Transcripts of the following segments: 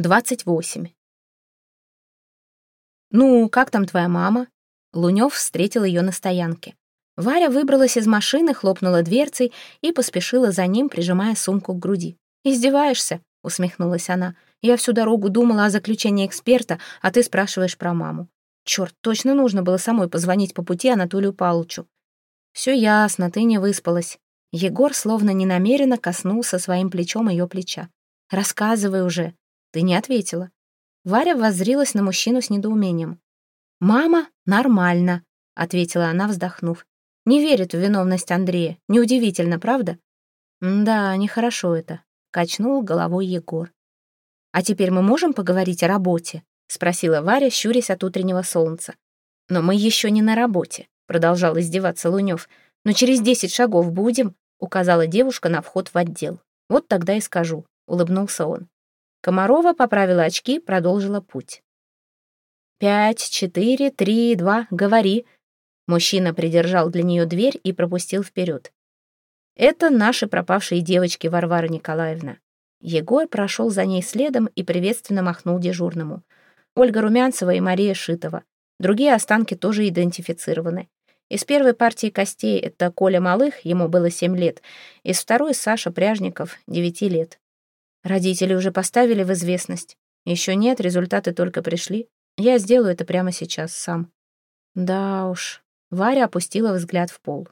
28. «Ну, как там твоя мама?» Лунёв встретил ее на стоянке. Варя выбралась из машины, хлопнула дверцей и поспешила за ним, прижимая сумку к груди. «Издеваешься?» — усмехнулась она. «Я всю дорогу думала о заключении эксперта, а ты спрашиваешь про маму. Черт, точно нужно было самой позвонить по пути Анатолию Павловичу. Все ясно, ты не выспалась». Егор словно ненамеренно коснулся своим плечом ее плеча. «Рассказывай уже», ты не ответила. Варя воззрилась на мужчину с недоумением. «Мама, нормально», — ответила она, вздохнув. «Не верит в виновность Андрея. Неудивительно, правда?» «Да, нехорошо это», — качнул головой Егор. «А теперь мы можем поговорить о работе?» — спросила Варя, щурясь от утреннего солнца. «Но мы еще не на работе», — продолжал издеваться Лунев. «Но через десять шагов будем», — указала девушка на вход в отдел. «Вот тогда и скажу», — улыбнулся он. Комарова поправила очки, продолжила путь. «Пять, четыре, три, два, говори». Мужчина придержал для нее дверь и пропустил вперед. «Это наши пропавшие девочки, Варвара Николаевна». Егор прошел за ней следом и приветственно махнул дежурному. Ольга Румянцева и Мария Шитова. Другие останки тоже идентифицированы. Из первой партии костей это Коля Малых, ему было семь лет. Из второй Саша Пряжников, девяти лет. Родители уже поставили в известность. Еще нет, результаты только пришли. Я сделаю это прямо сейчас сам. Да уж. Варя опустила взгляд в пол.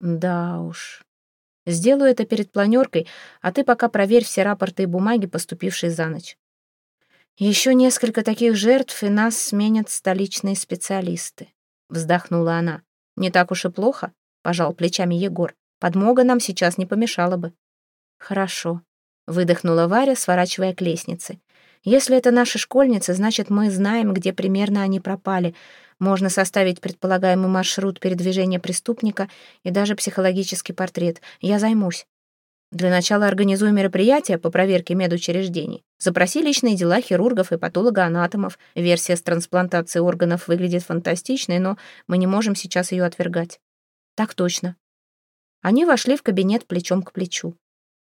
Да уж. Сделаю это перед планеркой, а ты пока проверь все рапорты и бумаги, поступившие за ночь. Еще несколько таких жертв, и нас сменят столичные специалисты. Вздохнула она. Не так уж и плохо, пожал плечами Егор. Подмога нам сейчас не помешала бы. Хорошо. Выдохнула Варя, сворачивая к лестнице. «Если это наши школьницы, значит, мы знаем, где примерно они пропали. Можно составить предполагаемый маршрут передвижения преступника и даже психологический портрет. Я займусь. Для начала организую мероприятие по проверке медучреждений. Запроси личные дела хирургов и патологоанатомов. Версия с трансплантацией органов выглядит фантастичной, но мы не можем сейчас ее отвергать. Так точно. Они вошли в кабинет плечом к плечу.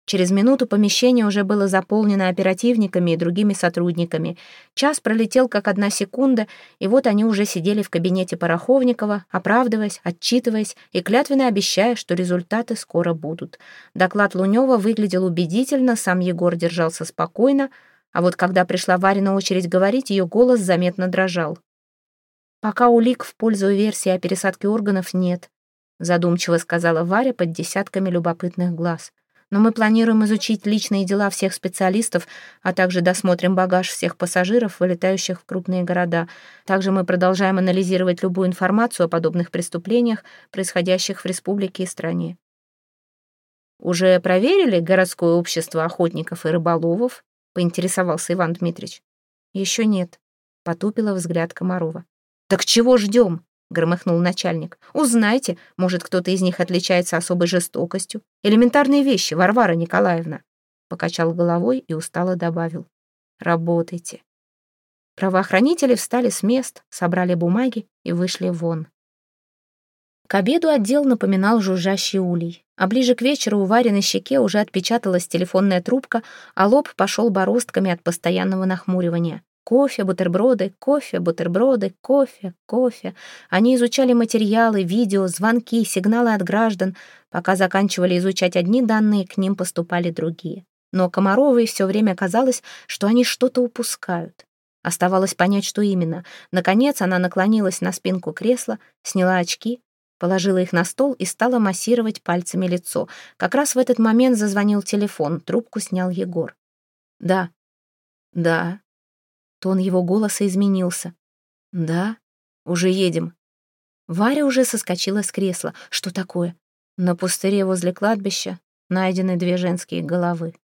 Через минуту помещение уже было заполнено оперативниками и другими сотрудниками. Час пролетел как одна секунда, и вот они уже сидели в кабинете Пороховникова, оправдываясь, отчитываясь и клятвенно обещая, что результаты скоро будут. Доклад Лунева выглядел убедительно, сам Егор держался спокойно, а вот когда пришла Варина очередь говорить, ее голос заметно дрожал. «Пока улик в пользу версии о пересадке органов нет», задумчиво сказала Варя под десятками любопытных глаз но мы планируем изучить личные дела всех специалистов, а также досмотрим багаж всех пассажиров, вылетающих в крупные города. Также мы продолжаем анализировать любую информацию о подобных преступлениях, происходящих в республике и стране. «Уже проверили городское общество охотников и рыболовов?» — поинтересовался Иван Дмитриевич. «Еще нет», — потупила взгляд Комарова. «Так чего ждем?» — громыхнул начальник. «Узнайте, может, кто-то из них отличается особой жестокостью. Элементарные вещи, Варвара Николаевна». Покачал головой и устало добавил. «Работайте». Правоохранители встали с мест, собрали бумаги и вышли вон. К обеду отдел напоминал жужжащий улей, а ближе к вечеру у Вари на щеке уже отпечаталась телефонная трубка, а лоб пошел бороздками от постоянного нахмуривания. Кофе, бутерброды, кофе, бутерброды, кофе, кофе. Они изучали материалы, видео, звонки, сигналы от граждан. Пока заканчивали изучать одни данные, к ним поступали другие. Но Комаровой все время казалось, что они что-то упускают. Оставалось понять, что именно. Наконец она наклонилась на спинку кресла, сняла очки, положила их на стол и стала массировать пальцами лицо. Как раз в этот момент зазвонил телефон, трубку снял Егор. «Да, да», Тон его голоса изменился. «Да? Уже едем». Варя уже соскочила с кресла. Что такое? На пустыре возле кладбища найдены две женские головы.